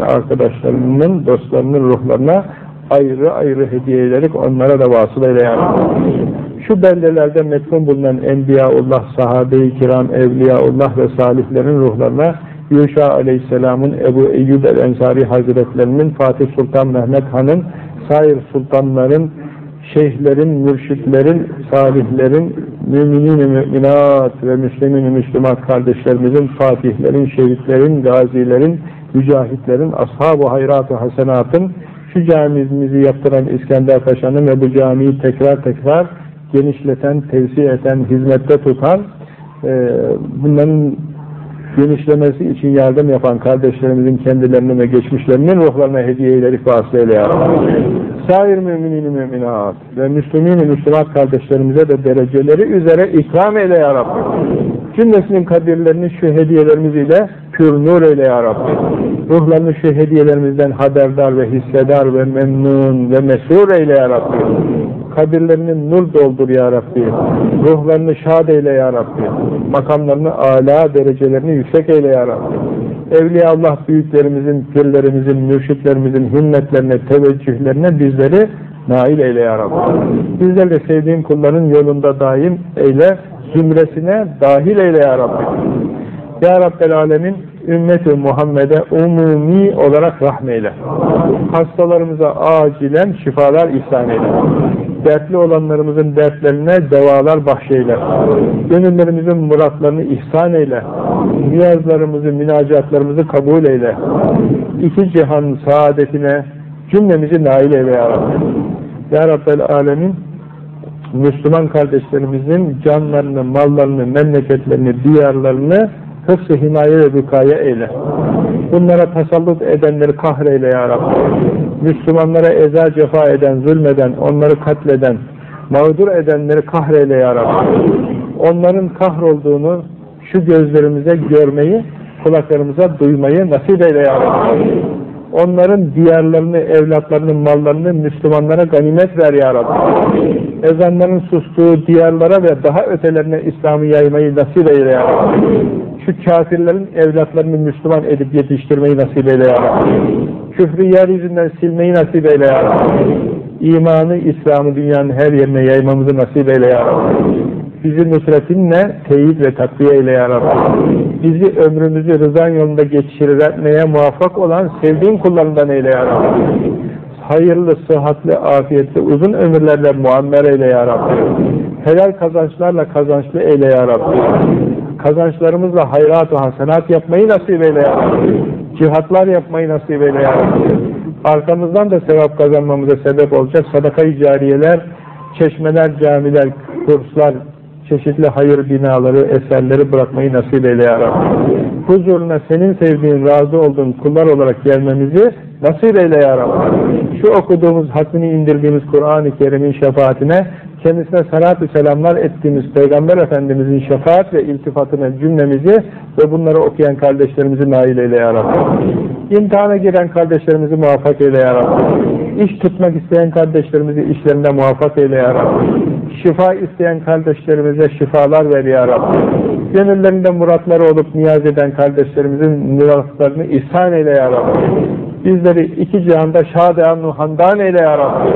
arkadaşlarının, dostlarının ruhlarına ayrı ayrı hediye ederek onlara da vasıl eyle ya Şu beldelerde metfun bulunan Enbiyaullah, sahabe-i kiram, evliyaullah ve salihlerin ruhlarına Yuşa aleyhisselamın, Ebu Eyyub el-Ensari hazretlerinin, Fatih Sultan Mehmet Han'ın, sair sultanların, şeyhlerin, mürşitlerin, salihlerin, müminin müminat ve müslümin müslümat kardeşlerimizin, fatihlerin, şehitlerin, gazilerin, mücahitlerin, ashab-ı hayrat-ı hasenatın, şu camimizi yaptıran İskender Paşa'nın ve bu camiyi tekrar tekrar genişleten, tevsiye eden, hizmette tutan, e, bunların genişlemesi için yardım yapan kardeşlerimizin kendilerine ve geçmişlerinin ruhlarına hediye ederek vasıtayla ya Sair müminin müminat ve müslümin müslümat kardeşlerimize de dereceleri üzere ikram eyle ya Rabbi. Cümlesinin kadirlerini şu hediyelerimiz ile pür nur eyle ya Rabbi. Ruhlarını şu hediyelerimizden haberdar ve hissedar ve memnun ve mesur eyle ya Rabbi. Kabirlerini nur doldur ya Rabbi. Ruhlarını şad eyle ya Rabbi. Makamlarını âlâ, derecelerini yüksek eyle ya Rabbi. Evliya Allah büyüklerimizin, pirlerimizin, mürşitlerimizin himmetlerine, teveccühlerine bizleri nail eyle ya Rabbi. Bizleri de sevdiğin kulların yolunda daim eyle, zümresine dahil eyle ya Rabbi. Ya Rabbel Alemin ümmeti Muhammed'e umumi olarak rahmeyle. Hastalarımıza acilen şifalar ihsan eyle. Dertli olanlarımızın dertlerine devalar bahşeyle. Gönüllerimizin muratlarını ihsan eyle. Niyazlarımızı, münacatlarımızı kabul eyle. İki cihan saadetine cümlemizi nail eyle ya Rabbi. Ya Rabbel Alemin Müslüman kardeşlerimizin canlarını, mallarını, memleketlerini, diyarlarını hıfz-ı himaye ve bükaya eyle. Bunlara tasallut edenleri kahreyle ya Rabbi. Müslümanlara eza cefa eden, zulmeden, onları katleden, mağdur edenleri kahreyle ya Rabbi. Onların kahrolduğunu şu gözlerimize görmeyi, kulaklarımıza duymayı nasip eyle ya Rabbi. Onların diyarlarını, evlatlarını, mallarını Müslümanlara ganimet ver ya Rabbi. Ezanların sustuğu diyarlara ve daha ötelerine İslam'ı yaymayı nasip eyle ya Rabbi. Şu kafirlerin evlatlarını Müslüman edip yetiştirmeyi nasip eyle ya Rabbi. Küfrü yeryüzünden silmeyi nasip eyle ya Rabbi. İmanı, İslam'ı dünyanın her yerine yaymamızı nasip eyle ya Rabbi. Bizi nusretinle teyit ve takviye eyle ya Rabbi. Bizi ömrümüzü rızan yolunda geçirmeye muvaffak olan sevdiğin kullarından eyle ya Rabbi. Hayırlı, sıhhatli, afiyetli, uzun ömürlerle muammer eyle ya Rabbi. Helal kazançlarla kazançlı eyle ya Rabbi. Kazançlarımızla hayrat-ı hasenat yapmayı nasip eyle ya Rabbi. Cihatlar yapmayı nasip eyle ya Rabbi. Arkamızdan da sevap kazanmamıza sebep olacak sadaka-i cariyeler, çeşmeler, camiler, kurslar, çeşitli hayır binaları, eserleri bırakmayı nasip eyle ya Rabbi. Huzuruna senin sevdiğin, razı olduğun kullar olarak gelmemizi nasip eyle ya Rabbi. Şu okuduğumuz, hakkını indirdiğimiz Kur'an-ı Kerim'in şefaatine, kendisine salatü selamlar ettiğimiz Peygamber Efendimizin şefaat ve iltifatına cümlemizi ve bunları okuyan kardeşlerimizi nail eyle ya Rabbi. İmtihana giren kardeşlerimizi muvaffak eyle ya Rabbi. İş tutmak isteyen kardeşlerimizi işlerinde muvaffak eyle ya. Şifa isteyen kardeşlerimize şifalar ver ya Rabbi. Gönüllerinde muratları olup niyaz eden kardeşlerimizin muratlarını ihsan eyle ya Rabbi. Bizleri iki cihanda şad-ı handan eyle ya Rabbi.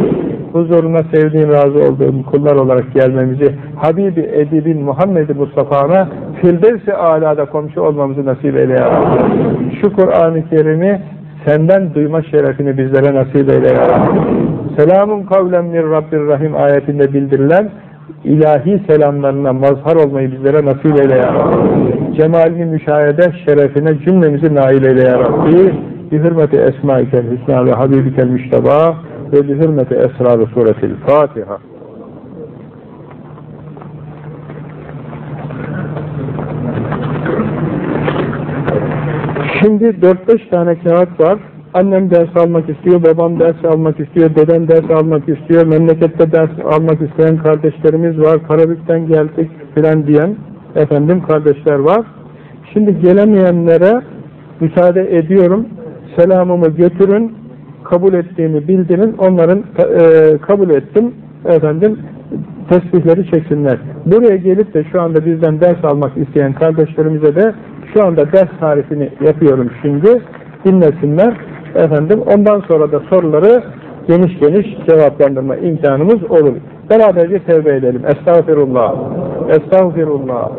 Huzuruna sevdiğin, razı olduğun kullar olarak gelmemizi, Habibi Edibin Muhammed Mustafa'na Firdevs-i Ala'da komşu olmamızı nasip eyle ya Rabbi. Şu Kur'an-ı Kerim'i senden duyma şerefini bizlere nasip eyle ya Rabbi. Selamun kavlen min Rabbir Rahim ayetinde bildirilen ilahi selamlarına mazhar olmayı bizlere nasip eyle ya Rabbi. Cemalini müşahede şerefine cümlemizi nail eyle ya Rabbi. Bi hürmeti esmaikel hüsna ve habibikel müşteba ve bi hürmeti esrarı suretil Fatiha. Şimdi 4-5 tane kağıt var. Annem ders almak istiyor, babam ders almak istiyor, dedem ders almak istiyor, memlekette ders almak isteyen kardeşlerimiz var, Karabük'ten geldik filan diyen efendim kardeşler var. Şimdi gelemeyenlere müsaade ediyorum. Selamımı götürün, kabul ettiğimi bildirin, onların e, kabul ettim efendim tesbihleri çeksinler. Buraya gelip de şu anda bizden ders almak isteyen kardeşlerimize de şu anda ders tarifini yapıyorum şimdi. dinlesinler. Efendim ondan sonra da soruları geniş geniş cevaplandırma imkanımız olur. Beraberce tevbe edelim. Estağfirullah. Estağfirullah.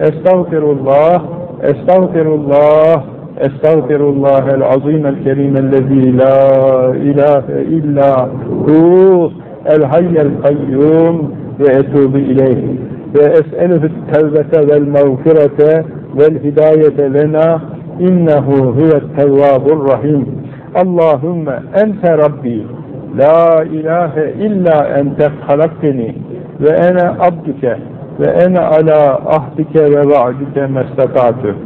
Estağfirullah. Estağfirullah. Estağfirullahel azim el kerim ellezî la ilahe illa hu el hayyel kayyum ve etubu ileyh ve es'eluhu tevbete vel mağfirete vel hidayete lena innehu huvet tevvabur rahim Allahümme ente Rabbi la ilahe illa ente halakteni ve ene abduke ve ene ala ahdike ve va'dike mestata'tu.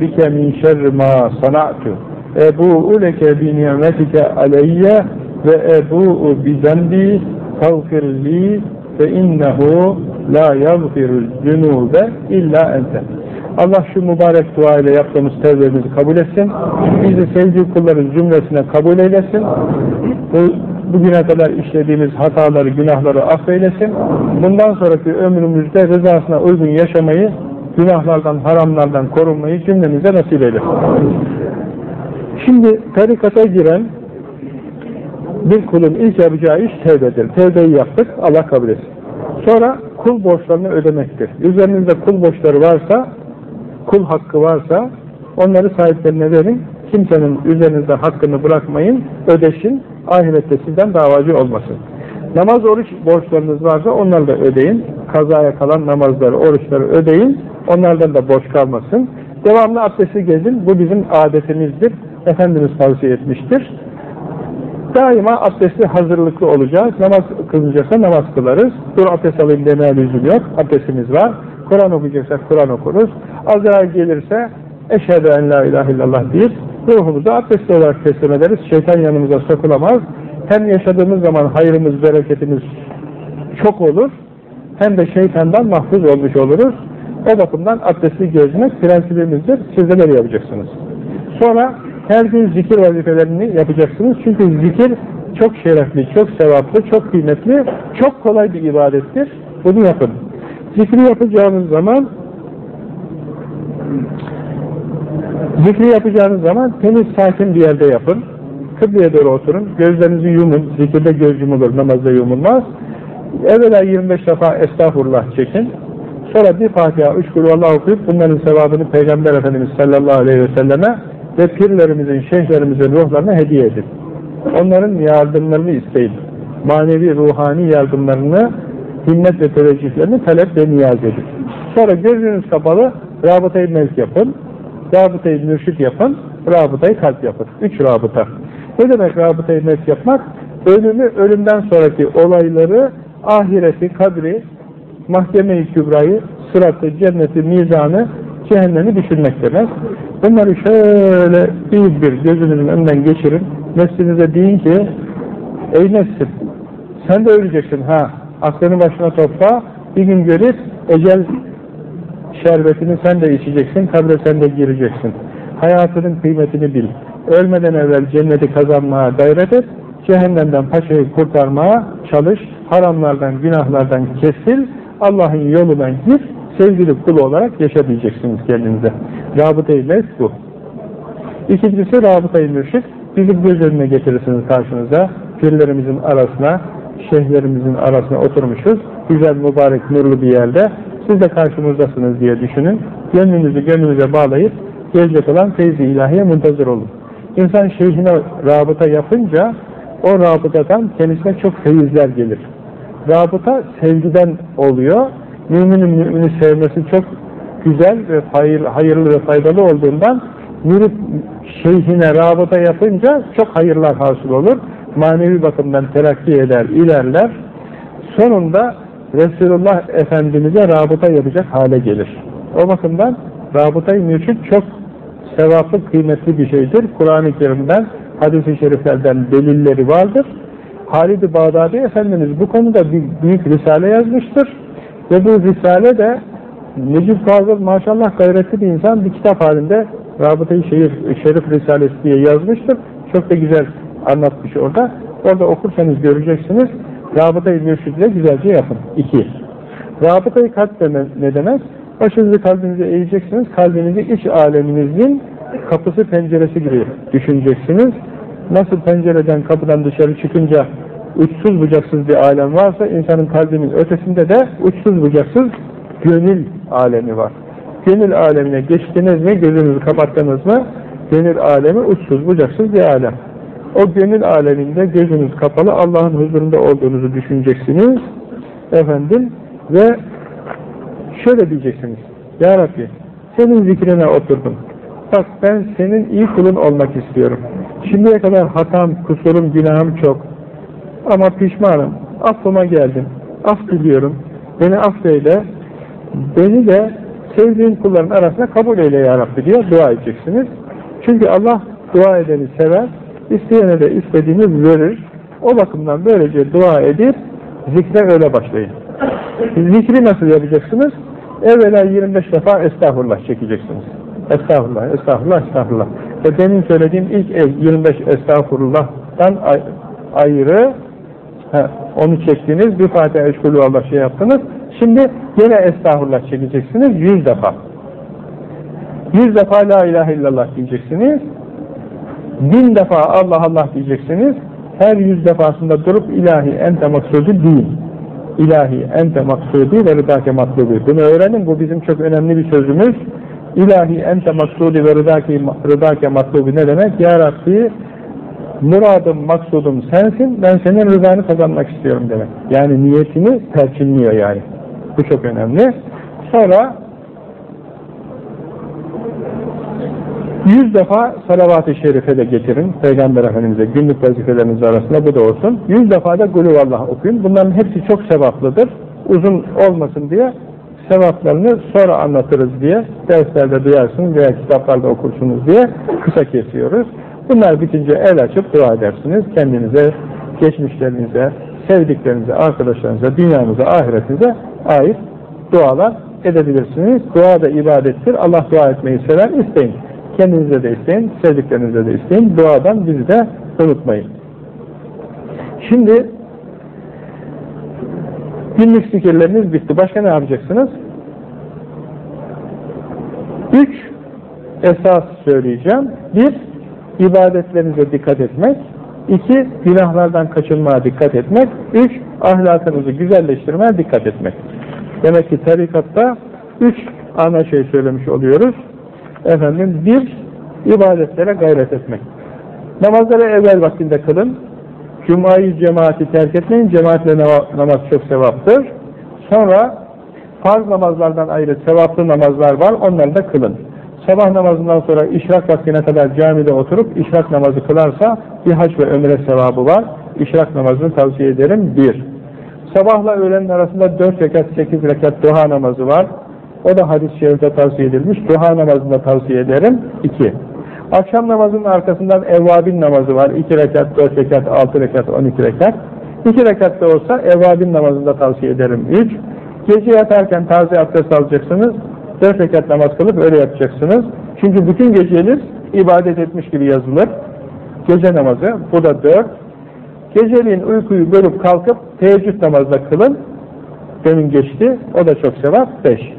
Bike min şerri ma sana'tu. Ebu'u leke bi ni'metike aleyye ve ebu'u bi zembi tağfirli fe innehu la yagfirul zunube illa ente Allah şu mübarek dua ile yaptığımız tevbemizi kabul etsin. Bizi sevdiği kulların cümlesine kabul eylesin. Bu, bugüne kadar işlediğimiz hataları, günahları affeylesin. Bundan sonraki ömrümüzde rızasına uygun yaşamayı, günahlardan, haramlardan korunmayı cümlemize nasip eylesin. Şimdi tarikata giren bir kulun ilk yapacağı iş tevbedir. Tevbeyi yaptık, Allah kabul etsin. Sonra kul borçlarını ödemektir. Üzerinizde kul borçları varsa kul hakkı varsa onları sahiplerine verin. Kimsenin üzerinizde hakkını bırakmayın, ödeşin. Ahirette sizden davacı olmasın. Namaz, oruç borçlarınız varsa onları da ödeyin. Kazaya kalan namazları, oruçları ödeyin. Onlardan da borç kalmasın. Devamlı abdesti gezin. Bu bizim adetimizdir. Efendimiz tavsiye etmiştir. Daima abdesti hazırlıklı olacağız. Namaz kılınacaksa namaz kılarız. Dur abdest alayım demeye lüzum yok. Abdestimiz var. Kur'an okuyacaksak Kur'an okuruz. Azrail gelirse eşhedü en la ilahe illallah deyip ruhumuzu abdestli olarak teslim ederiz. Şeytan yanımıza sokulamaz. Hem yaşadığımız zaman hayrımız, bereketimiz çok olur. Hem de şeytandan mahfuz olmuş oluruz. O bakımdan abdestli gezmek prensibimizdir. Siz de yapacaksınız. Sonra her gün zikir vazifelerini yapacaksınız. Çünkü zikir çok şerefli, çok sevaplı, çok kıymetli, çok kolay bir ibadettir. Bunu yapın. Zikri yapacağınız zaman zikri yapacağınız zaman temiz, sakin bir yerde yapın. Kıbleye doğru oturun. Gözlerinizi yumun. Zikirde göz yumulur, namazda yumulmaz. Evvela 25 defa estağfurullah çekin. Sonra bir Fatiha, üç kulvallah okuyup bunların sevabını Peygamber Efendimiz sallallahu aleyhi ve selleme ve pirlerimizin, şeyhlerimizin ruhlarına hediye edin. Onların yardımlarını isteyin. Manevi, ruhani yardımlarını, himmet ve teveccühlerini talep ve niyaz edin. Sonra gözünüz kapalı, rabıtayı mevk yapın, rabıtayı mürşit yapın, rabıtayı kalp yapın. Üç rabıta. Ne demek rabıtayı mevk yapmak? Ölümü, ölümden sonraki olayları, ahireti, kabri, mahkeme-i kübrayı, sıratı, cenneti, mizanı, cehennemi düşünmek demek. Bunları şöyle bir bir gözünüzün önünden geçirin. Nefsinize deyin ki, ey nefsim, sen de öleceksin ha. Aklını başına topla, bir gün görüp ecel şerbetini sen de içeceksin, kabre sen de gireceksin. Hayatının kıymetini bil. Ölmeden evvel cenneti kazanmaya gayret et, cehennemden paçayı kurtarmaya çalış, haramlardan, günahlardan kesil, Allah'ın yolundan gir, sevgili kul olarak yaşayabileceksiniz kendinize. Rabıta-i bu. İkincisi rabıta-i mürşid. Bizim göz önüne getirirsiniz karşınıza. Pirlerimizin arasına, şeyhlerimizin arasına oturmuşuz. Güzel, mübarek, nurlu bir yerde. Siz de karşımızdasınız diye düşünün. Gönlünüzü gönlünüze bağlayıp gelecek olan feyzi ilahiye muntazır olun. İnsan şeyhine rabıta yapınca o rabıtadan kendisine çok feyizler gelir. Rabıta sevgiden oluyor. Müminin mümini sevmesi çok güzel ve hayır, hayırlı ve faydalı olduğundan mürit şeyhine rabıta yapınca çok hayırlar hasıl olur. Manevi bakımdan terakki eder, ilerler. Sonunda Resulullah Efendimiz'e rabıta yapacak hale gelir. O bakımdan rabıtayı mürşit çok sevaplı, kıymetli bir şeydir. Kur'an-ı Kerim'den, hadis-i şeriflerden delilleri vardır. Halid-i Bağdadi Efendimiz bu konuda bir büyük risale yazmıştır. Ve bu risale de Necip Fazıl maşallah gayretli bir insan bir kitap halinde Rabıta-i Şerif, Şerif Risalesi diye yazmıştır. Çok da güzel anlatmış orada. Orada okursanız göreceksiniz. Rabıta-i Mürşid'le güzelce yapın. İki. Rabıta-i kalp deme, ne demek? Başınızı kalbinize eğeceksiniz. Kalbinizi iç aleminizin kapısı penceresi gibi düşüneceksiniz. Nasıl pencereden kapıdan dışarı çıkınca uçsuz bucaksız bir alem varsa insanın kalbinin ötesinde de uçsuz bucaksız gönül alemi var. Gönül alemine geçtiniz mi, gözünüzü kapattınız mı, gönül alemi uçsuz bucaksız bir alem. O gönül aleminde gözünüz kapalı Allah'ın huzurunda olduğunuzu düşüneceksiniz. Efendim ve şöyle diyeceksiniz. Ya Rabbi senin zikrine oturdum. Bak ben senin iyi kulun olmak istiyorum. Şimdiye kadar hatam, kusurum, günahım çok. Ama pişmanım. Affıma geldim. Af diliyorum. Beni affeyle. Beni de sevdiğin kulların arasında kabul eyle ya Rabbi diye dua edeceksiniz. Çünkü Allah dua edeni sever. İsteyene de istediğini verir. O bakımdan böylece dua edip zikre öyle başlayın. Zikri nasıl yapacaksınız? Evvela 25 defa estağfurullah çekeceksiniz. Estağfurullah, estağfurullah, estağfurullah. Ve benim söylediğim ilk ev 25 estağfurullah'tan ayrı he, onu çektiniz, bir Fatiha Eşkulü Allah şey yaptınız. Şimdi yine estağfurullah çekeceksiniz 100 defa. 100 defa la ilahe illallah diyeceksiniz. Bin defa Allah Allah diyeceksiniz. Her yüz defasında durup ilahi ente maksudi değil. İlahi ente maksudi ve rıdake matlubi. Bunu öğrenin. Bu bizim çok önemli bir sözümüz. İlahi ente maksudi ve rıdake, rıdake matlubi ne demek? Ya Rabbi muradım, maksudum sensin, ben senin rızanı kazanmak istiyorum demek. Yani niyetini perçinliyor yani. Bu çok önemli. Sonra yüz defa salavat-ı şerife de getirin. Peygamber Efendimiz'e günlük vazifeleriniz arasında bu da olsun. Yüz defa da Gülüvallah okuyun. Bunların hepsi çok sevaplıdır. Uzun olmasın diye sevaplarını sonra anlatırız diye derslerde duyarsınız veya kitaplarda okursunuz diye kısa kesiyoruz. Bunlar bitince el açıp dua edersiniz. Kendinize, geçmişlerinize, sevdiklerinize, arkadaşlarınıza, dünyanıza, ahiretinize ait dualar edebilirsiniz. Dua da ibadettir. Allah dua etmeyi sever. isteyin. Kendinize de isteyin, sevdiklerinize de isteyin. Duadan bizi de unutmayın. Şimdi günlük fikirleriniz bitti. Başka ne yapacaksınız? Üç esas söyleyeceğim. Bir, ibadetlerinize dikkat etmek. İki, günahlardan kaçınmaya dikkat etmek. Üç, ahlakınızı güzelleştirmeye dikkat etmek. Demek ki tarikatta üç ana şey söylemiş oluyoruz. Efendim, bir, ibadetlere gayret etmek. Namazları evvel vaktinde kılın. Cuma'yı cemaati terk etmeyin. Cemaatle namaz çok sevaptır. Sonra farz namazlardan ayrı sevaplı namazlar var. Onları da kılın. Sabah namazından sonra işrak vaktine kadar camide oturup işrak namazı kılarsa bir hac ve ömre sevabı var. İşrak namazını tavsiye ederim. Bir. Sabahla öğlenin arasında dört rekat, sekiz rekat duha namazı var. O da hadis-i şerifte tavsiye edilmiş. Duha namazını tavsiye ederim. İki. Akşam namazının arkasından evvabin namazı var. İki rekat, dört rekat, altı rekat, on iki rekat. İki rekat da olsa evvabin namazında tavsiye ederim. Üç. Gece yatarken taze abdest alacaksınız. Dört rekat namaz kılıp öyle yapacaksınız. Çünkü bütün geceniz ibadet etmiş gibi yazılır. Gece namazı. Bu da dört. Geceliğin uykuyu bölüp kalkıp teheccüd namazda kılın. Demin geçti. O da çok sevap. Beş.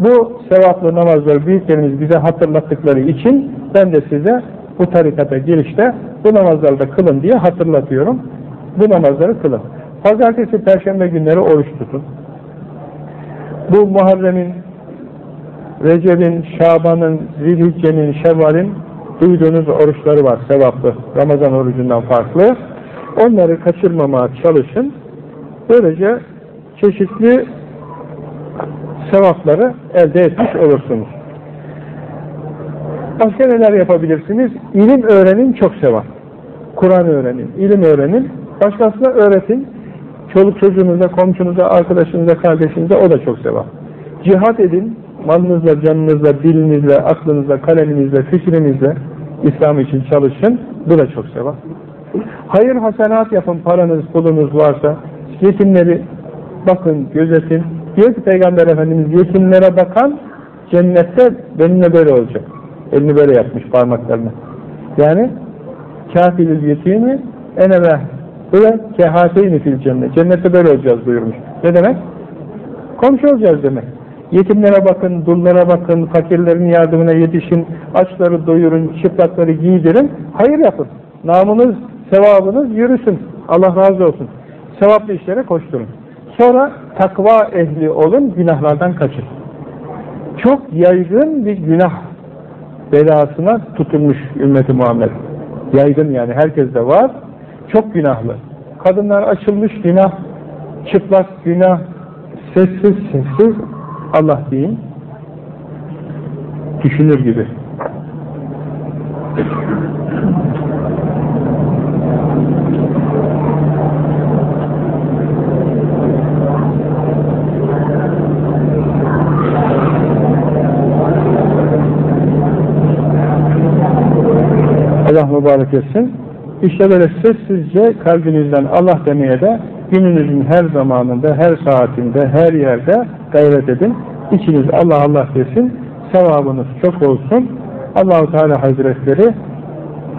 Bu sevaplı namazları büyüklerimiz bize hatırlattıkları için ben de size bu tarikata girişte bu namazları da kılın diye hatırlatıyorum. Bu namazları kılın. Pazartesi, Perşembe günleri oruç tutun. Bu Muharrem'in, Recep'in, Şaban'ın, Zilhicce'nin, Şevval'in duyduğunuz oruçları var sevaplı. Ramazan orucundan farklı. Onları kaçırmamaya çalışın. Böylece çeşitli sevapları elde etmiş olursunuz. Başka neler yapabilirsiniz? İlim öğrenin çok sevap. Kur'an öğrenin, ilim öğrenin, başkasına öğretin. Çoluk çocuğunuza, komşunuza, arkadaşınıza, kardeşinize o da çok sevap. Cihat edin, malınızla, canınızla, dilinizle, aklınızla, kaleminizle, fikrinizle İslam için çalışın. Bu da çok sevap. Hayır hasenat yapın, paranız, pulunuz varsa, yetimleri bakın, gözetin, Diyor ki Peygamber Efendimiz yetimlere bakan cennette benimle böyle olacak. Elini böyle yapmış parmaklarını. Yani kafilül yetimi ene ve ve kehateyni fil cennet. Cennette böyle olacağız buyurmuş. Ne demek? Komşu olacağız demek. Yetimlere bakın, dullara bakın, fakirlerin yardımına yetişin, açları doyurun, çıplakları giydirin, hayır yapın. Namınız, sevabınız yürüsün. Allah razı olsun. Sevaplı işlere koşturun. Sonra takva ehli olun, günahlardan kaçın. Çok yaygın bir günah belasına tutulmuş ümmeti Muhammed. Yaygın yani, herkes de var. Çok günahlı. Kadınlar açılmış günah, çıplak günah, sessiz sessiz Allah deyin. Düşünür gibi. Allah mübarek etsin. İşte böyle sessizce kalbinizden Allah demeye de gününüzün her zamanında, her saatinde, her yerde gayret edin. İçiniz Allah Allah desin, sevabınız çok olsun. Allahu Teala Hazretleri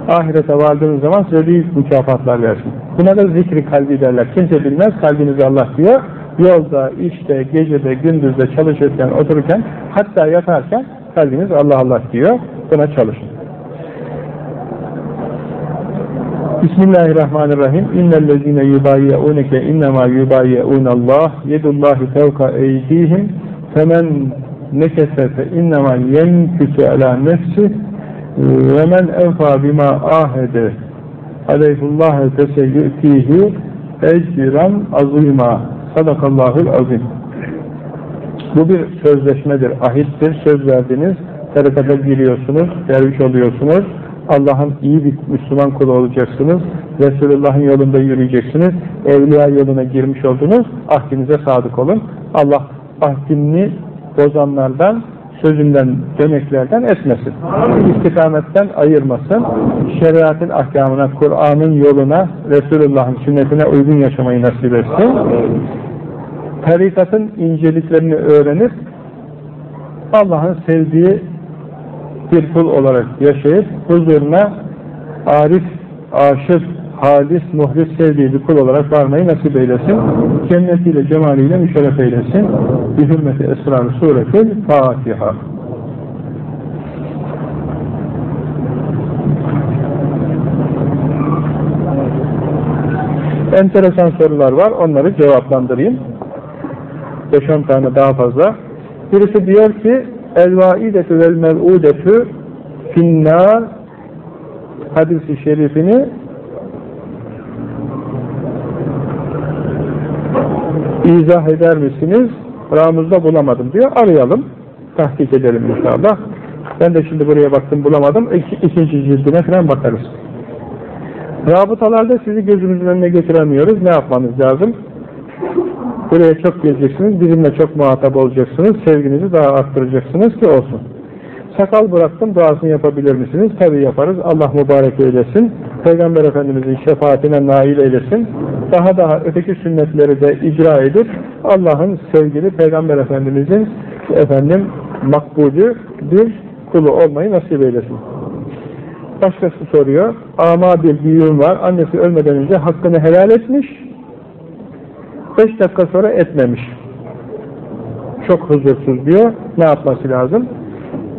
ahirete vardığınız zaman size büyük mükafatlar versin. Buna da zikri kalbi derler. Kimse bilmez, kalbinizi Allah diyor. Yolda, işte, gecede, gündüzde çalışırken, otururken, hatta yatarken kalbiniz Allah Allah diyor. Buna çalışın. Bismillahirrahmanirrahim. İnnellezîne yubayyeûneke innemâ yubayyeûnallâh yedullâhi fevka eydîhim femen nekese fe innemâ yenküsü alâ nefsih ve men enfâ bimâ âhede aleyhullâhe feseyyü'tîhî ecran azîmâ sadakallâhul azîm bu bir sözleşmedir, ahittir, söz verdiniz, tarikata giriyorsunuz, derviş oluyorsunuz, Allah'ın iyi bir Müslüman kulu olacaksınız. Resulullah'ın yolunda yürüyeceksiniz. Evliya yoluna girmiş oldunuz. Ahdinize sadık olun. Allah ahdini bozanlardan, sözünden, döneklerden etmesin. İstikametten ayırmasın. Şeriatın ahkamına, Kur'an'ın yoluna, Resulullah'ın sünnetine uygun yaşamayı nasip etsin. Tarikatın inceliklerini öğrenip Allah'ın sevdiği bir kul olarak yaşayıp huzuruna arif, aşık, halis, muhlis sevdiği bir kul olarak varmayı nasip eylesin. Cennetiyle, cemaliyle müşerref eylesin. Bir hürmeti esrar suretil Fatiha. Enteresan sorular var. Onları cevaplandırayım. 5-10 tane daha fazla. Birisi diyor ki El-vaidetü vel mel'udetü finnâr hadisi şerifini izah eder misiniz? Ramızda bulamadım diyor. Arayalım. Tahkik edelim inşallah. Ben de şimdi buraya baktım bulamadım. İki, ikinci cildine falan bakarız. Rabıtalarda sizi gözümüzün önüne getiremiyoruz. Ne yapmanız lazım? Buraya çok geleceksiniz, bizimle çok muhatap olacaksınız, sevginizi daha arttıracaksınız ki olsun. Sakal bıraktım, duasını yapabilir misiniz? Tabi yaparız. Allah mübarek eylesin. Peygamber Efendimizin şefaatine nail eylesin. Daha daha öteki sünnetleri de icra edip Allah'ın sevgili Peygamber Efendimizin efendim makbulü bir kulu olmayı nasip eylesin. Başkası soruyor. Ama bir büyüğüm var. Annesi ölmeden önce hakkını helal etmiş Beş dakika sonra etmemiş. Çok huzursuz diyor. Ne yapması lazım?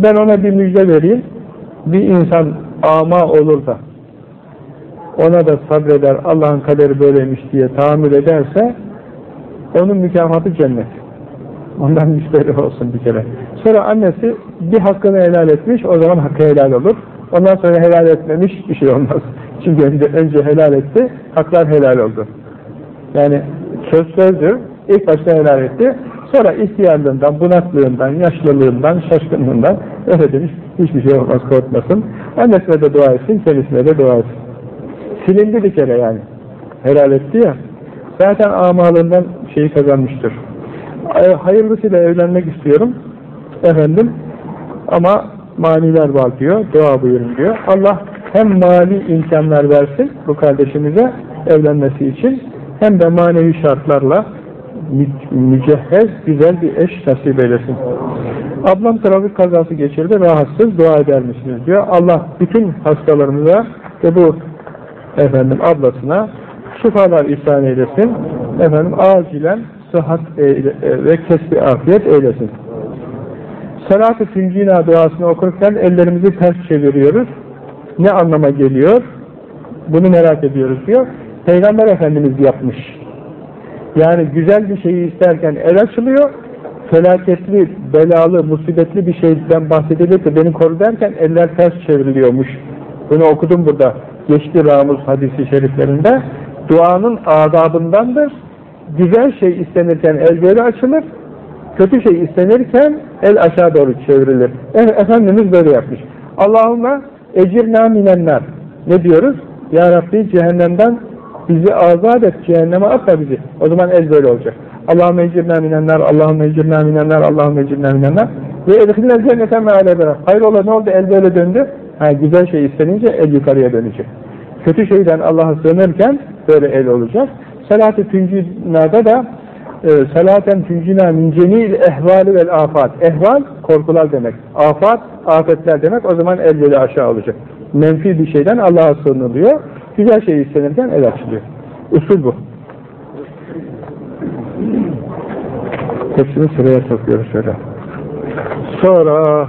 Ben ona bir müjde vereyim. Bir insan ama olur da ona da sabreder, Allah'ın kaderi böyleymiş diye tahammül ederse onun mükafatı cennet. Ondan müşteri olsun bir kere. Sonra annesi bir hakkını helal etmiş, o zaman hakkı helal olur. Ondan sonra helal etmemiş, bir şey olmaz. Çünkü önce, önce helal etti, haklar helal oldu. Yani söz sözdür. İlk başta helal etti. Sonra ihtiyarlığından, bunaklığından, yaşlılığından, şaşkınlığından öyle demiş, hiçbir şey olmaz, korkmasın. Annesine de dua etsin, kendisine de dua etsin. Silindi bir kere yani. Helal etti ya. Zaten amalından şeyi kazanmıştır. Hayırlısıyla evlenmek istiyorum. Efendim, ama maniler var diyor, dua buyurun diyor. Allah hem mali imkanlar versin bu kardeşimize evlenmesi için, hem de manevi şartlarla mücehhez, güzel bir eş nasip eylesin. Ablam trafik kazası geçirdi, rahatsız, dua eder misiniz diyor. Allah bütün hastalarımıza ve bu efendim ablasına şifalar ihsan eylesin. Efendim acilen sıhhat eyle, e, ve kesbi afiyet eylesin. Salat-ı Füncina duasını okurken ellerimizi ters çeviriyoruz. Ne anlama geliyor? Bunu merak ediyoruz diyor. Peygamber Efendimiz yapmış. Yani güzel bir şeyi isterken el açılıyor, felaketli, belalı, musibetli bir şeyden bahsedilir de beni koru derken eller ters çevriliyormuş. Bunu okudum burada. Geçti Ramuz hadisi şeriflerinde. Duanın adabındandır. Güzel şey istenirken el böyle açılır, kötü şey istenirken el aşağı doğru çevrilir. E, Efendimiz böyle yapmış. Allahümme ecirna minenler. Ne diyoruz? Ya Rabbi cehennemden bizi azat et, cehenneme atma bizi. O zaman el böyle olacak. Allahümme ecirna minenler, Allahümme ecirna minenler, Allahümme ecirna minenler. Ve edhilnel cenneten meale beraber. Hayrola ne oldu? El böyle döndü. Ha, güzel şey istenince el yukarıya dönecek. Kötü şeyden Allah'a sığınırken böyle el olacak. Salat-ı tüncinada da e, salaten tüncina min cemil ehvali vel afat. Ehval korkular demek. Afat, afetler demek. O zaman el böyle aşağı olacak. Menfi bir şeyden Allah'a sığınılıyor. Güzel şey istenirken el açılıyor. Usul bu. Hepsini sıraya sokuyoruz şöyle. Sonra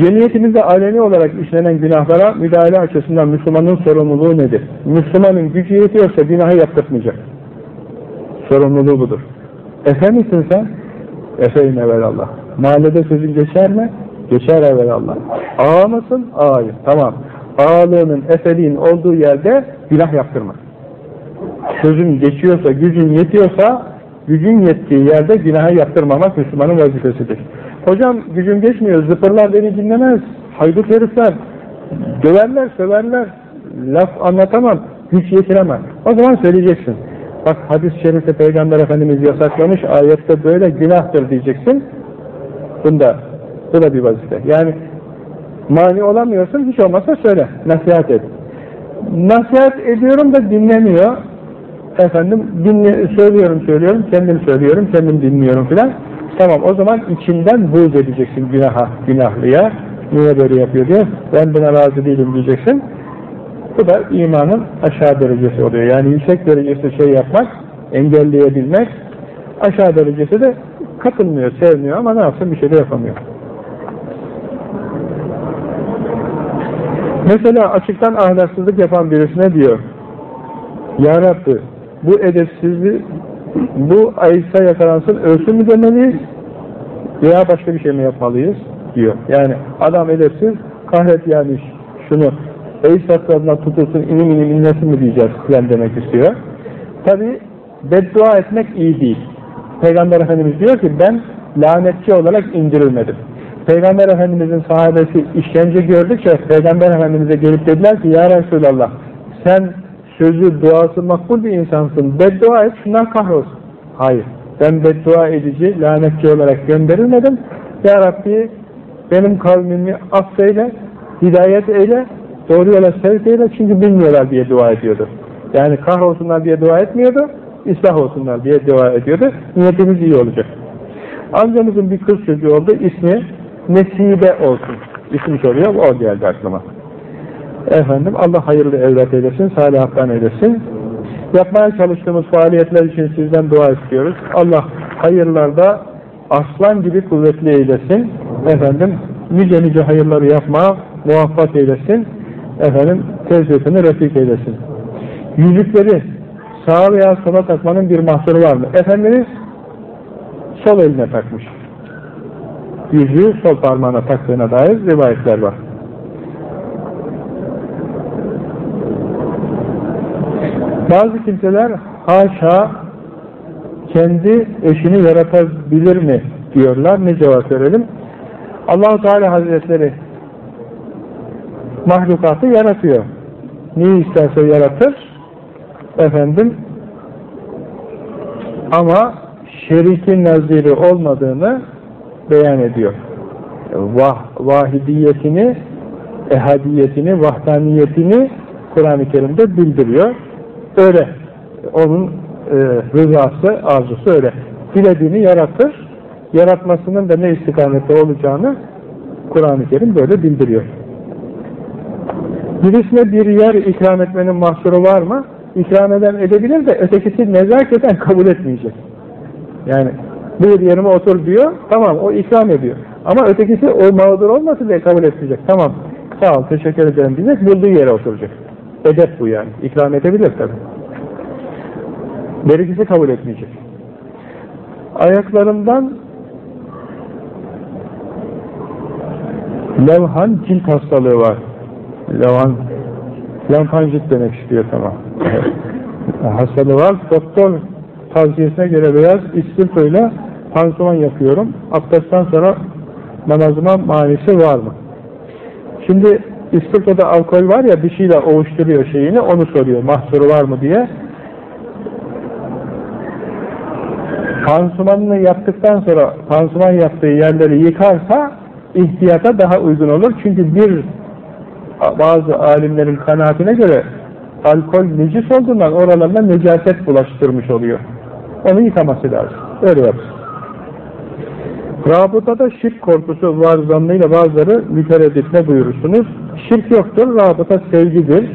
Cemiyetimizde aleni olarak işlenen günahlara müdahale açısından Müslümanın sorumluluğu nedir? Müslümanın gücü yetiyorsa günahı yaptırmayacak. Sorumluluğu budur. Efe misin sen? Efeyim evvelallah. Mahallede sözün geçer mi? Geçer evvelallah. Ağa mısın? Ağayım. Tamam. Ağalığının, efeliğin olduğu yerde günah yaptırma. Sözün geçiyorsa, gücün yetiyorsa, gücün yettiği yerde günahı yaptırmamak Müslümanın vazifesidir. Hocam gücüm geçmiyor, zıpırlar beni dinlemez, haydut herifler, döverler, söverler, laf anlatamam, güç yetiremem. O zaman söyleyeceksin. Bak hadis-i şerifte Peygamber Efendimiz yasaklamış, ayette böyle günahtır diyeceksin. Bunda, bu da bir vazife. Yani mani olamıyorsun, hiç olmazsa söyle, nasihat et. Nasihat ediyorum da dinlemiyor. Efendim, dinle, söylüyorum, söylüyorum, kendim söylüyorum, kendim dinliyorum filan. Tamam o zaman içinden buğz edeceksin günaha, günahlıya. Niye böyle yapıyor diye. Ben buna razı değilim diyeceksin. Bu da imanın aşağı derecesi oluyor. Yani yüksek derecesi şey yapmak, engelleyebilmek, aşağı derecesi de katılmıyor, sevmiyor ama ne yapsın bir şey de yapamıyor. Mesela açıktan ahlaksızlık yapan birisine diyor, Ya Rabbi bu edepsizliği bu aysa yakalansın ölsün mü demeliyiz veya başka bir şey mi yapmalıyız diyor. Yani adam edepsiz kahret yani şunu ey saklarına tutulsun inim inim inlesin mi diyeceğiz falan demek istiyor. Tabi beddua etmek iyi değil. Peygamber Efendimiz diyor ki ben lanetçi olarak indirilmedim. Peygamber Efendimizin sahabesi işkence gördükçe Peygamber Efendimiz'e gelip dediler ki Ya Resulallah sen sözü, duası makbul bir insansın. Beddua et, şundan kahrolsun. Hayır. Ben beddua edici, lanetçi olarak gönderilmedim. Ya Rabbi benim kavmimi affeyle, hidayet eyle, doğru yola sevk eyle çünkü bilmiyorlar diye dua ediyordu. Yani kahrolsunlar diye dua etmiyordu, ıslah olsunlar diye dua ediyordu. Niyetimiz iyi olacak. Amcamızın bir kız çocuğu oldu, ismi Nesibe olsun. İsim soruyor, o geldi aklıma. Efendim Allah hayırlı evlat eylesin, salihatan eylesin. Yapmaya çalıştığımız faaliyetler için sizden dua istiyoruz. Allah hayırlarda aslan gibi kuvvetli eylesin. Efendim nice nice hayırları yapmaya muvaffak eylesin. Efendim tezgahını refik eylesin. Yüzükleri sağa veya sola takmanın bir mahsuru var mı? Efendimiz sol eline takmış. Yüzüğü sol parmağına taktığına dair rivayetler var. Bazı kimseler haşa kendi eşini yaratabilir mi diyorlar. Ne cevap verelim? Allahu Teala Hazretleri mahlukatı yaratıyor. Neyi isterse yaratır. Efendim ama şerikin naziri olmadığını beyan ediyor. Vah, vahidiyetini, ehadiyetini, vahdaniyetini Kur'an-ı Kerim'de bildiriyor. Öyle. Onun e, rızası, arzusu öyle. Dilediğini yaratır. Yaratmasının da ne istikamette olacağını Kur'an-ı Kerim böyle bildiriyor. Birisine bir yer ikram etmenin mahsuru var mı? İkram eden edebilir de ötekisi nezaketen kabul etmeyecek. Yani Buyur yerime otur diyor. Tamam o ikram ediyor. Ama ötekisi o mağdur olmasın diye kabul etmeyecek. Tamam sağ ol teşekkür ederim diyecek. Bulduğu yere oturacak. Edep bu yani. İkram edebilir tabi. Berikisi kabul etmeyecek. Ayaklarından levhan cilt hastalığı var. Levhan lenfanjit demek istiyor tamam. hastalığı var. Doktor tavsiyesine göre beyaz istiltoyla pansuman yapıyorum. Abdestten sonra namazıma manisi var mı? Şimdi istiltoda alkol var ya dişiyle ovuşturuyor şeyini onu soruyor. Mahsuru var mı diye. Pansumanını yaptıktan sonra pansuman yaptığı yerleri yıkarsa ihtiyata daha uygun olur. Çünkü bir bazı alimlerin kanaatine göre alkol necis olduğundan oralarına necaset bulaştırmış oluyor. Onu yıkaması lazım. Öyle yapsın. Rabıtada şirk korkusu var zannıyla bazıları müteredditine buyurursunuz. Şirk yoktur, rabıta sevgidir,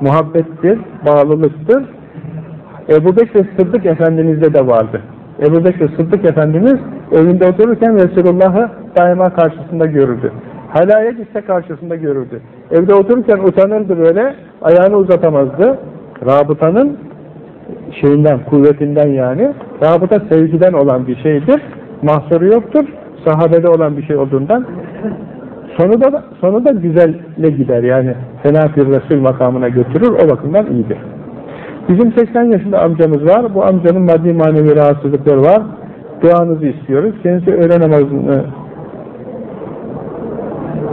muhabbettir, bağlılıktır. Ebu Bekir Sıddık Efendimiz'de de vardı. Ebu Bekir Sıddık Efendimiz evinde otururken Resulullah'ı daima karşısında görürdü. Halaya gitse karşısında görürdü. Evde otururken utanırdı böyle, ayağını uzatamazdı. Rabıtanın şeyinden, kuvvetinden yani, rabıta sevgiden olan bir şeydir. Mahsuru yoktur. Sahabede olan bir şey olduğundan sonu da, sonu da güzelle gider. Yani fena bir Resul makamına götürür. O bakımdan iyidir. Bizim 80 yaşında amcamız var. Bu amcanın maddi manevi rahatsızlıkları var. Duanızı istiyoruz. Kendisi öğle namazını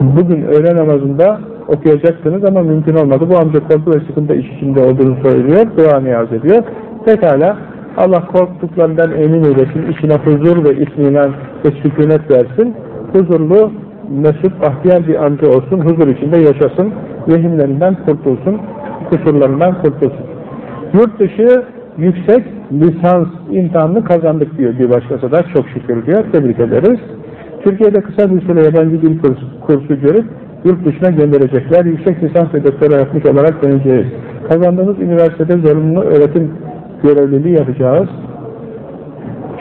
bugün öğle namazında okuyacaksınız ama mümkün olmadı. Bu amca korku ve sıkıntı iş içinde olduğunu söylüyor. Dua niyaz ediyor. Pekala Allah korktuklarından emin eylesin. İçine huzur ve itminan ve sükunet versin. Huzurlu, mesut, ahtiyar bir amca olsun. Huzur içinde yaşasın. Vehimlerinden kurtulsun. Kusurlarından kurtulsun. Yurt dışı yüksek lisans imtihanını kazandık diyor bir başkası da. Çok şükür diyor. Tebrik ederiz. Türkiye'de kısa bir süre yabancı dil kursu, kursu görüp yurt dışına gönderecekler. Yüksek lisans ve doktora yapmış olarak döneceğiz. Kazandığımız üniversitede zorunlu öğretim görevliliği yapacağız.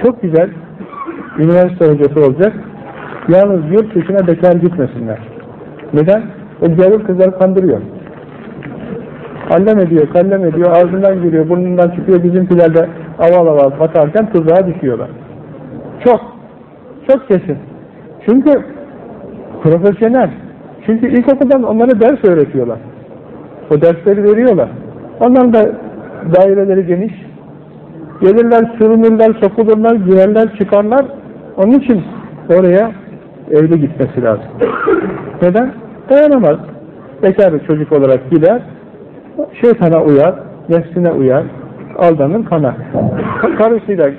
Çok güzel üniversite hocası olacak. Yalnız yurt dışına bekar gitmesinler. Neden? O gavur kızları kandırıyor. Allem ediyor, kallem ediyor, ağzından giriyor, burnundan çıkıyor, bizimkiler de aval aval batarken tuzağa düşüyorlar. Çok, çok kesin. Çünkü profesyonel. Çünkü ilkokuldan onlara ders öğretiyorlar. O dersleri veriyorlar. Onların da daireleri geniş. Gelirler, sürünürler, sokulurlar, girerler, çıkarlar. Onun için oraya evli gitmesi lazım. Neden? Dayanamaz. Bekar bir çocuk olarak gider, şeytana uyar, nefsine uyar, aldanır, kanar. Karısıyla,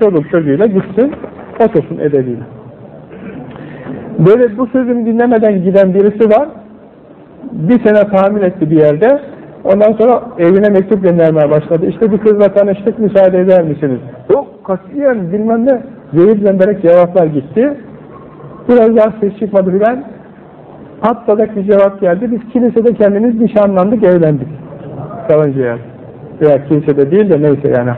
çocuk çocuğuyla gitsin, otursun edebiyle. Böyle bu sözümü dinlemeden giden birisi var, bir sene tahammül etti bir yerde, ondan sonra evine mektup göndermeye başladı. İşte bir kızla tanıştık, müsaade eder misiniz? Yok, katiyen bilmem ne, zehir zemberek cevaplar gitti. Biraz daha ses çıkmadı filan. Patladak bir cevap geldi. Biz kilisede kendimiz nişanlandık, evlendik. Salıncıya. Veya kilisede değil de neyse yani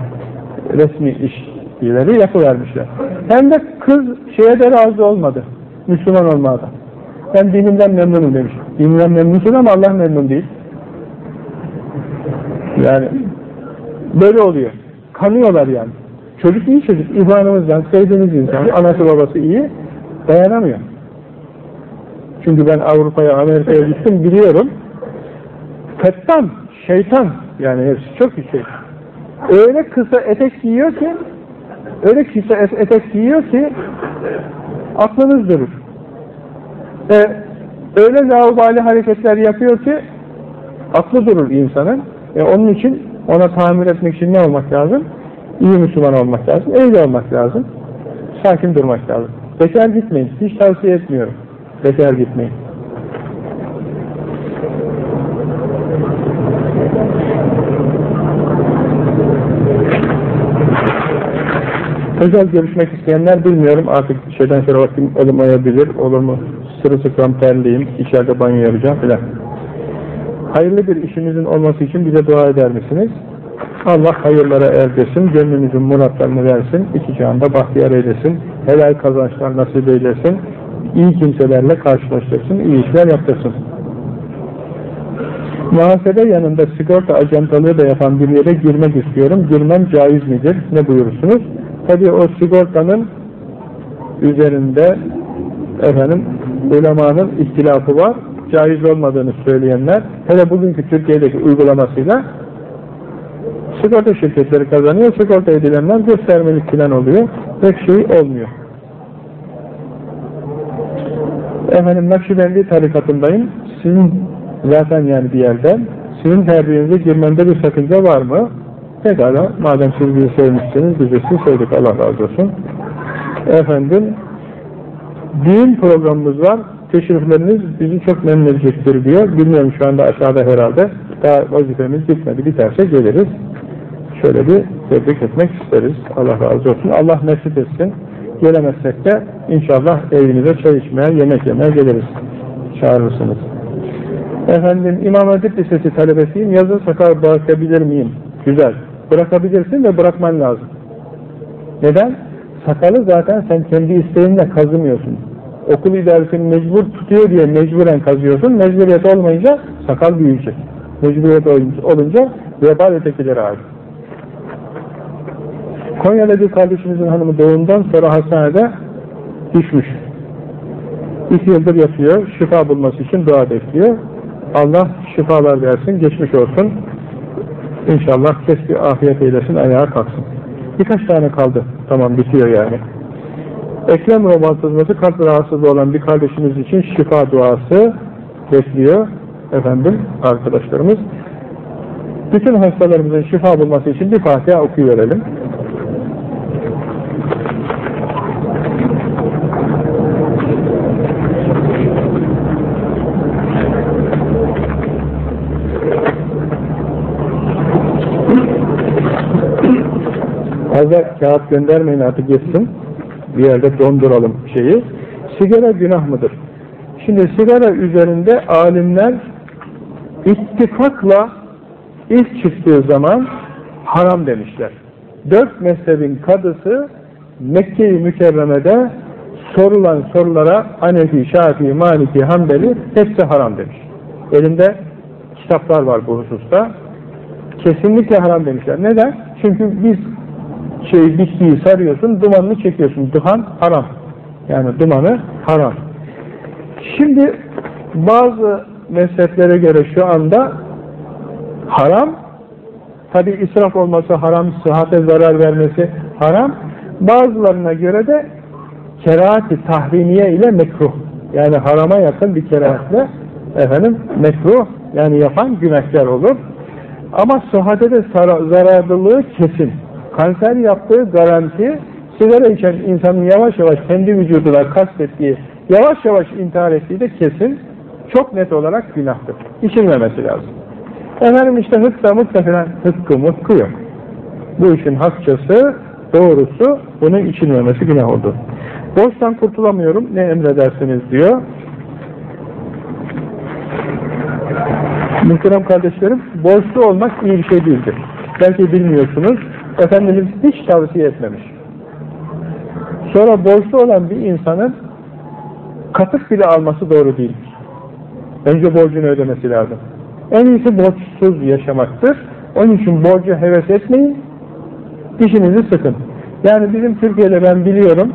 resmi işleri yapıvermişler. Hem de kız şeye de razı olmadı. Müslüman olmadan. Ben dinimden memnunum demiş. Dinimden memnunsun ama Allah memnun değil. Yani böyle oluyor. Kanıyorlar yani. Çocuk iyi çocuk. İmanımızdan sevdiğiniz insan, anası babası iyi. Dayanamıyor. Çünkü ben Avrupa'ya, Amerika'ya gittim biliyorum. Fettan, şeytan yani hepsi çok yüksek. Öyle kısa etek giyiyor ki öyle kısa etek giyiyor ki aklınız durur. E, öyle laubali hareketler yapıyor ki aklı durur insanın. E, onun için ona tahammül etmek için ne olmak lazım? İyi Müslüman olmak lazım. Evli olmak lazım. Sakin durmak lazım. Bekar gitmeyin. Hiç tavsiye etmiyorum. Bekar gitmeyin. Özel görüşmek isteyenler bilmiyorum artık şeyden sonra vaktim olmayabilir, olur mu? Sırılsıklam terliyim, içeride banyo yapacağım filan. Hayırlı bir işinizin olması için bize dua eder misiniz? Allah hayırlara erdesin, gönlünüzün muratlarını versin, iki cihanda bahtiyar eylesin, helal kazançlar nasip eylesin, iyi kimselerle karşılaştırsın, iyi işler yaptırsın. Muhasebe yanında sigorta ajantalığı da yapan bir yere girmek istiyorum. Girmem caiz midir? Ne buyurursunuz? Tabii o sigortanın üzerinde efendim ulemanın ihtilafı var. Caiz olmadığını söyleyenler, hele bugünkü Türkiye'deki uygulamasıyla sigorta şirketleri kazanıyor, sigorta edilenler göstermelik filan oluyor. Pek şey olmuyor. Efendim Nakşibendi tarikatındayım. Sizin zaten yani bir yerden sizin terbiyenize girmende bir sakınca var mı? Pekala, madem siz bizi sevmişsiniz, biz de sizi sevdik, Allah razı olsun. Efendim, düğün programımız var, teşrifleriniz bizi çok memnun edecektir diyor. Bilmiyorum şu anda aşağıda herhalde, daha vazifemiz bitmedi, biterse geliriz. Şöyle bir tebrik etmek isteriz, Allah razı olsun. Allah nasip etsin. Gelemezsek de inşallah evinize çay içmeye, yemek yemeye geliriz. Çağırırsınız. Efendim İmam Hatip Lisesi talebesiyim. Yazın sakal bırakabilir miyim? Güzel. Bırakabilirsin ve bırakman lazım. Neden? Sakalı zaten sen kendi isteğinle kazımıyorsun. Okul idaresini mecbur tutuyor diye mecburen kazıyorsun. Mecburiyet olmayınca sakal büyüyecek. Mecburiyet olunca vebal ötekilere ait. Konya'da bir kardeşimizin hanımı doğumdan sonra hastanede düşmüş. İki yıldır yatıyor. Şifa bulması için dua bekliyor. Allah şifalar versin, geçmiş olsun. İnşallah keski afiyet eylesin, ayağa kalksın. Birkaç tane kaldı. Tamam bitiyor yani. Eklem romantizması kalp rahatsızlığı olan bir kardeşimiz için şifa duası bekliyor efendim arkadaşlarımız. Bütün hastalarımızın şifa bulması için bir Fatiha okuyuverelim. Fazla kağıt göndermeyin artık geçsin. Bir yerde donduralım şeyi. Sigara günah mıdır? Şimdi sigara üzerinde alimler ittifakla ilk çıktığı zaman haram demişler. Dört mezhebin kadısı Mekke-i Mükerreme'de sorulan sorulara Hanefi, Şafii, Maliki, Hanbeli hepsi haram demiş. Elinde kitaplar var bu hususta. Kesinlikle haram demişler. Neden? Çünkü biz şey bitkiyi sarıyorsun, dumanını çekiyorsun. Duhan haram. Yani dumanı haram. Şimdi bazı mezheplere göre şu anda haram, tabi israf olması haram, sıhhate zarar vermesi haram. Bazılarına göre de kerahat-i tahrimiye ile mekruh. Yani harama yakın bir kerahatle efendim mekruh yani yapan günahkar olur. Ama sıhhate de zararlılığı kesin kanser yaptığı garanti, sigara içen insanın yavaş yavaş kendi vücuduna kastettiği, yavaş yavaş intihar ettiği de kesin, çok net olarak günahtır. İçilmemesi lazım. Efendim işte hıkta mıkta falan, hıkkı mıkkı yok. Bu işin hakçası, doğrusu bunun içilmemesi günah oldu. Borçtan kurtulamıyorum, ne emredersiniz diyor. Muhterem kardeşlerim, borçlu olmak iyi bir şey değildir. Belki bilmiyorsunuz, Efendimiz hiç tavsiye etmemiş. Sonra borçlu olan bir insanın katık bile alması doğru değil. Önce borcunu ödemesi lazım. En iyisi borçsuz yaşamaktır. Onun için borcu heves etmeyin, dişinizi sıkın. Yani bizim Türkiye'de ben biliyorum,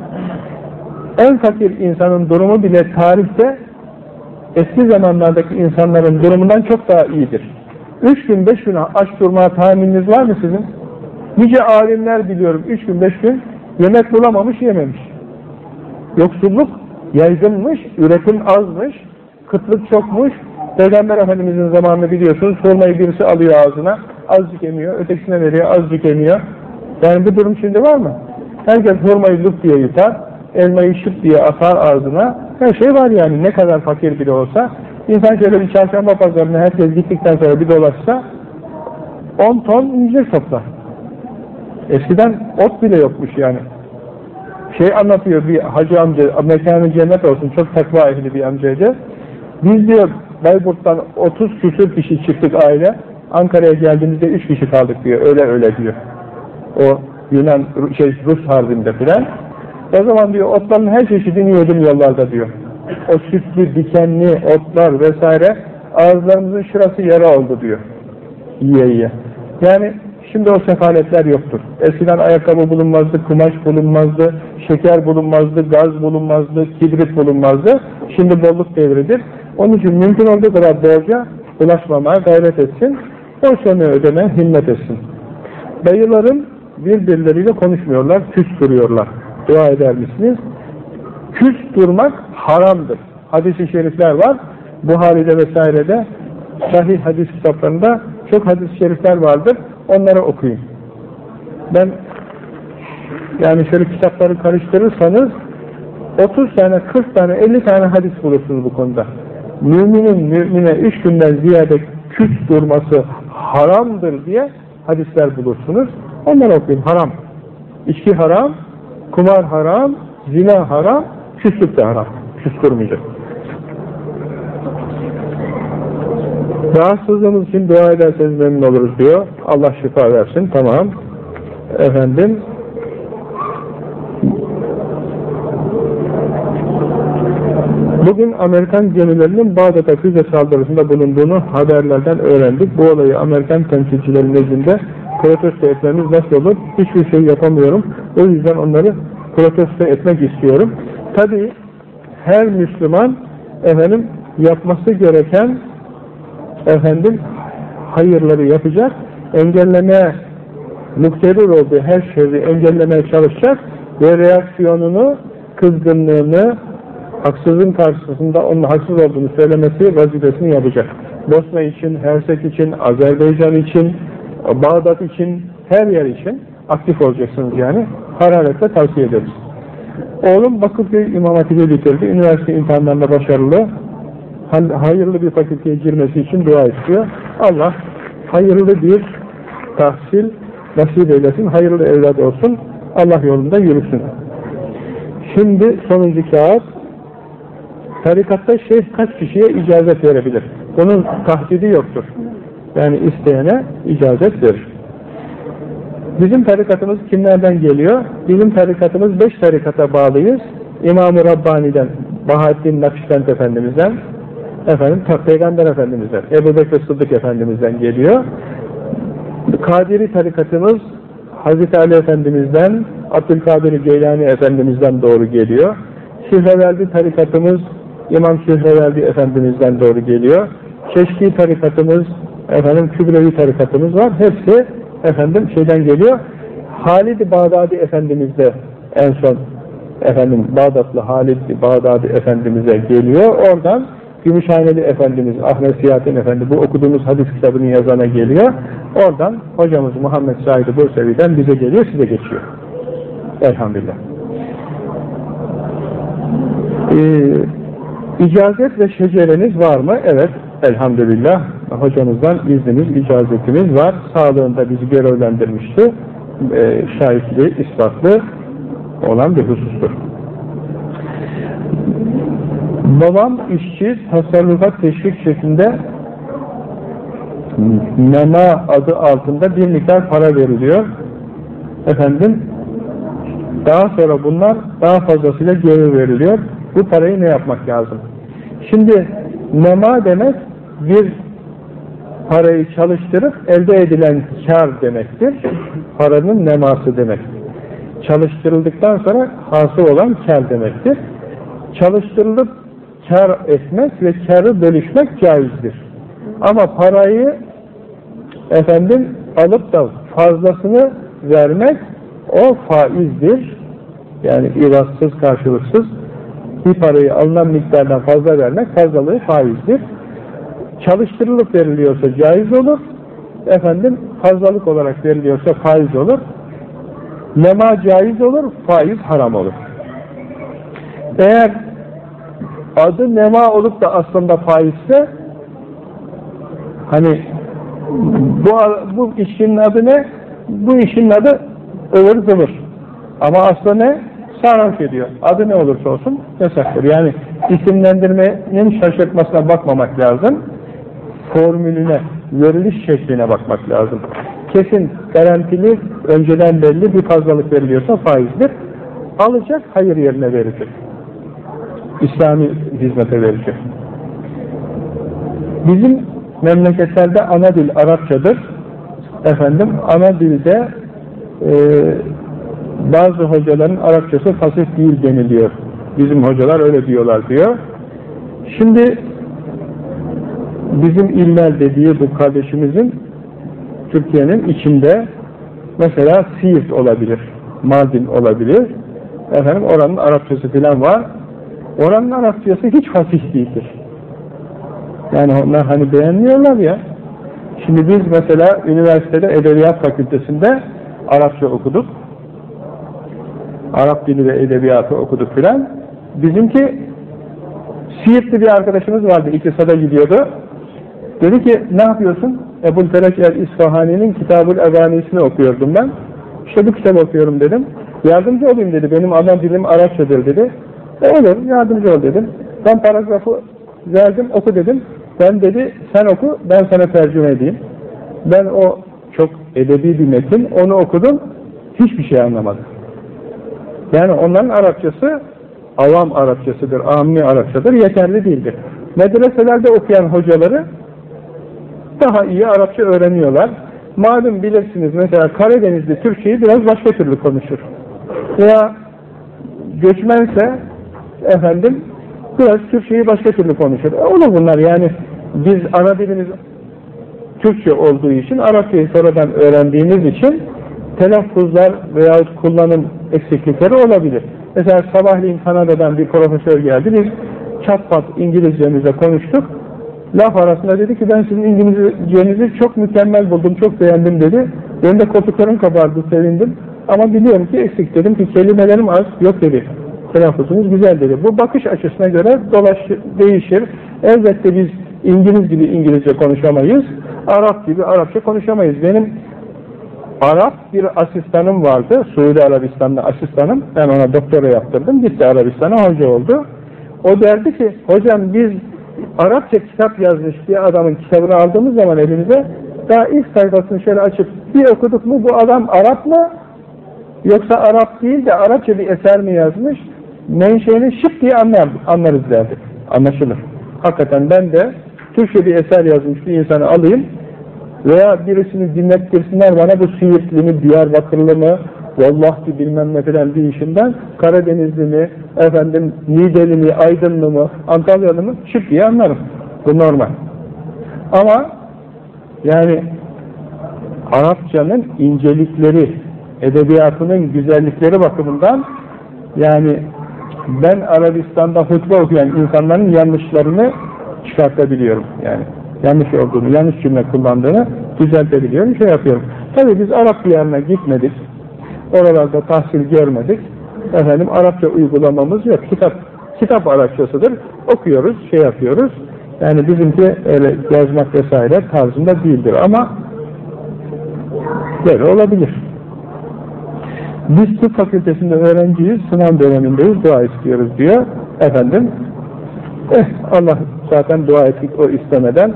en fakir insanın durumu bile tarihte eski zamanlardaki insanların durumundan çok daha iyidir. Üç gün, beş gün aç durmaya tahammülünüz var mı sizin? Nice alimler biliyorum, üç gün, beş gün yemek bulamamış, yememiş. Yoksulluk yaygınmış, üretim azmış, kıtlık çokmuş. Peygamber Efendimiz'in zamanını biliyorsunuz, hurmayı birisi alıyor ağzına, azıcık emiyor, ötekisine veriyor, azıcık emiyor. Yani bu durum şimdi var mı? Herkes hurmayı lup diye yutar, elmayı şıp diye atar ağzına, her şey var yani, ne kadar fakir bile olsa. İnsan şöyle bir çarşamba pazarına herkes gittikten sonra bir dolaşsa, 10 ton incir toplar. Eskiden ot bile yokmuş yani. Şey anlatıyor bir hacı amca, mekanı cennet olsun, çok takva ehli bir amcaydı. Biz diyor Bayburt'tan 30 küsür kişi çıktık aile. Ankara'ya geldiğimizde üç kişi kaldık diyor. Öyle öyle diyor. O Yunan, şey, Rus harbinde filan. O zaman diyor otların her çeşidini yedim yollarda diyor. O sütlü, dikenli otlar vesaire ağızlarımızın şurası yara oldu diyor. Yiye yiye. Yani şimdi o sefaletler yoktur. Eskiden ayakkabı bulunmazdı, kumaş bulunmazdı, şeker bulunmazdı, gaz bulunmazdı, kibrit bulunmazdı. Şimdi bolluk devridir. Onun için mümkün olduğu kadar borca ulaşmamaya gayret etsin. Borçlarını ödeme, himmet etsin. Dayıların birbirleriyle konuşmuyorlar, küs duruyorlar. Dua eder misiniz? Küs durmak haramdır. Hadis-i şerifler var. Buhari'de vesairede sahih hadis kitaplarında çok hadis-i şerifler vardır. Onları okuyun. Ben yani şöyle kitapları karıştırırsanız 30 tane, 40 tane, 50 tane hadis bulursunuz bu konuda. Müminin mümine üç günden ziyade küs durması haramdır diye hadisler bulursunuz. Onları okuyun. Haram. İçki haram, kumar haram, zina haram, küslük de haram. Küs Rahatsızlığımız için dua ederseniz memnun oluruz diyor. Allah şifa versin. Tamam. Efendim Bugün Amerikan gemilerinin Bağdat'a füze saldırısında bulunduğunu haberlerden öğrendik. Bu olayı Amerikan temsilcileri nezdinde protesto etmemiz nasıl olur? Hiçbir şey yapamıyorum. O yüzden onları protesto etmek istiyorum. Tabi her Müslüman efendim yapması gereken efendim hayırları yapacak, engelleme muktedir olduğu her şeyi engellemeye çalışacak ve reaksiyonunu, kızgınlığını, haksızın karşısında onun haksız olduğunu söylemesi vazifesini yapacak. Bosna için, Hersek için, Azerbaycan için, Bağdat için, her yer için aktif olacaksınız yani. Hararetle tavsiye ederiz. Oğlum Bakırköy İmam Hatip'i bitirdi. Üniversite imtihanlarında başarılı. Hayırlı bir fakülteye girmesi için dua istiyor. Allah hayırlı bir tahsil nasip eylesin. Hayırlı evlat olsun. Allah yolunda yürüsün. Şimdi sonuncu kağıt tarikatta şeyh kaç kişiye icazet verebilir? Bunun tahdidi yoktur. Yani isteyene icazet verir. Bizim tarikatımız kimlerden geliyor? Bizim tarikatımız beş tarikata bağlıyız. İmam-ı Rabbani'den, Bahattin Nakşibend Efendimiz'den, efendim, Peygamber Efendimiz'den, Ebu Bekir Sıddık Efendimiz'den geliyor. Kadiri tarikatımız Hazreti Ali Efendimiz'den, Abdülkadir Geylani Efendimiz'den doğru geliyor. Şihreverdi tarikatımız İmam Şihreverdi Efendimiz'den doğru geliyor. Çeşki tarikatımız, efendim Kübrevi tarikatımız var. Hepsi efendim şeyden geliyor. Halid-i Bağdadi Efendimiz en son efendim Bağdatlı Halid Bağdadi Efendimiz'e geliyor. Oradan Gümüşhaneli Efendimiz, Ahmet Siyahattin Efendi bu okuduğumuz hadis kitabını yazana geliyor. Oradan hocamız Muhammed Said Bursevi'den bize geliyor, size geçiyor. Elhamdülillah. Ee, icazet ve şecereniz var mı? Evet, elhamdülillah. Hocamızdan iznimiz, icazetimiz var. Sağlığında bizi görevlendirmişti. Ee, şahitli, ispatlı olan bir husustur. Babam işçi, tasarrufat teşvik şeklinde nema adı altında bir miktar para veriliyor. Efendim, daha sonra bunlar daha fazlasıyla geri veriliyor. Bu parayı ne yapmak lazım? Şimdi nema demek bir parayı çalıştırıp elde edilen kar demektir. Paranın neması demek. Çalıştırıldıktan sonra hasıl olan kar demektir. Çalıştırılıp kar etmek ve karı bölüşmek caizdir. Ama parayı efendim alıp da fazlasını vermek o faizdir. Yani ivazsız, karşılıksız bir parayı alınan miktardan fazla vermek fazlalığı faizdir. Çalıştırılıp veriliyorsa caiz olur. Efendim fazlalık olarak veriliyorsa faiz olur. Lema caiz olur, faiz haram olur. Eğer adı nema olup da aslında faizse hani bu, bu işin adı ne? Bu işin adı ıvır zıvır. Ama aslında ne? Sarhoş ediyor. Adı ne olursa olsun yasaktır. Yani isimlendirmenin şaşırtmasına bakmamak lazım. Formülüne veriliş şekline bakmak lazım. Kesin, garantili, önceden belli bir fazlalık veriliyorsa faizdir. Alacak, hayır yerine verecek. İslami hizmete verecek. Bizim memleketlerde ana dil Arapçadır. Efendim, ana dilde e, bazı hocaların Arapçası fasih değil deniliyor. Bizim hocalar öyle diyorlar diyor. Şimdi bizim iller dediği bu kardeşimizin Türkiye'nin içinde mesela Siirt olabilir, Mardin olabilir. Efendim oranın Arapçası filan var. Oranın Arapçası hiç fasih değildir. Yani onlar hani beğenmiyorlar ya. Şimdi biz mesela üniversitede Edebiyat Fakültesinde Arapça okuduk. Arap dili ve edebiyatı okuduk filan. Bizimki Siirtli bir arkadaşımız vardı, iktisada gidiyordu. Dedi ki, ne yapıyorsun? Ebul Ferek el-İsfahani'nin Kitabul Evanisini okuyordum ben. İşte bu kitabı okuyorum dedim. Yardımcı olayım dedi, benim ana dilim Arapçadır dedi. E olur, yardımcı ol dedim. Ben paragrafı verdim, oku dedim. Ben dedi, sen oku, ben sana tercüme edeyim. Ben o çok edebi bir metin, onu okudum, hiçbir şey anlamadım. Yani onların Arapçası avam Arapçasıdır, ammi Arapçadır, yeterli değildir. Medreselerde okuyan hocaları daha iyi Arapça öğreniyorlar. Malum bilirsiniz mesela Karadenizli Türkçeyi biraz başka türlü konuşur. Veya göçmense efendim biraz Türkçeyi başka türlü konuşur. E olur bunlar yani biz ana dilimiz Türkçe olduğu için Arapçayı sonradan öğrendiğimiz için telaffuzlar veya kullanım eksiklikleri olabilir. Mesela sabahleyin Kanada'dan bir profesör geldi. Biz çat pat İngilizcemizle konuştuk. Laf arasında dedi ki ben sizin İngilizcenizi çok mükemmel buldum, çok beğendim dedi. Benim de koltuklarım kabardı, sevindim. Ama biliyorum ki eksik dedim ki kelimelerim az, yok dedi. Telaffuzunuz güzel dedi. Bu bakış açısına göre dolaş, değişir. Elbette biz İngiliz gibi İngilizce konuşamayız. Arap gibi Arapça konuşamayız. Benim Arap bir asistanım vardı. Suudi Arabistan'da asistanım. Ben ona doktora yaptırdım. Gitti Arabistan'a hoca oldu. O derdi ki hocam biz Arapça kitap yazmış bir adamın kitabını aldığımız zaman elimize daha ilk sayfasını şöyle açıp bir okuduk mu bu adam Arap mı yoksa Arap değil de Arapça bir eser mi yazmış menşeini şık diye anlar, anlarız derdi. Anlaşılır. Hakikaten ben de Türkçe bir eser yazmış bir insanı alayım veya birisini dinlettirsinler bana bu Siirtli mi, Diyarbakırlı mı, Vallahi bilmem ne filan bir işinden Karadenizli mi, efendim Niğdeli mi, Aydınlı mı, Antalyalı mı şık diye anlarım. Bu normal. Ama yani Arapçanın incelikleri, edebiyatının güzellikleri bakımından yani ben Arabistan'da hutbe okuyan insanların yanlışlarını çıkartabiliyorum yani. Yanlış olduğunu, yanlış cümle kullandığını düzeltebiliyorum, şey yapıyorum. Tabii biz Arap diyarına gitmedik, oralarda tahsil görmedik, efendim Arapça uygulamamız yok. Kitap, kitap Arapçasıdır, okuyoruz, şey yapıyoruz. Yani bizimki öyle yazmak vesaire tarzında değildir ama böyle olabilir. Biz tıp fakültesinde öğrenciyiz, sınav dönemindeyiz, dua istiyoruz diyor. Efendim, eh Allah zaten dua ettik o istemeden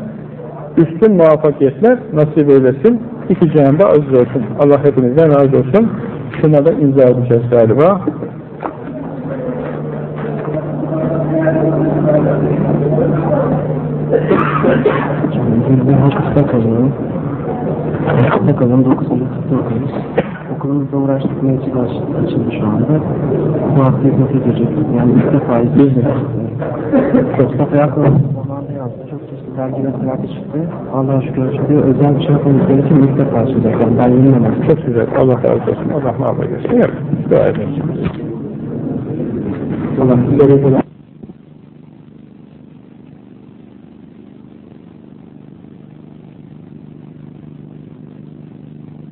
üstün muvaffakiyetler nasip eylesin. İki cihanda aziz olsun. Allah hepinizden razı olsun. Şuna da imza edeceğiz galiba. Bir hafızda kalıyorum. Hafızda kalıyorum. 9. sınıfta Okulumuzda uğraştık mevcut açıldı şu anda. Bu hafta hizmet edecek. Yani ilk defa hizmet Mustafa Yakov zamanında yazdı. Çok çeşitli dergi ve çıktı. Allah'a şükür şimdi özel bir şey yapmamız için ilk defa açılacak. Yani ben yenilmem. Çok güzel. Allah razı olsun. Allah muhafaza etsin. Yok. Dua edin. Allah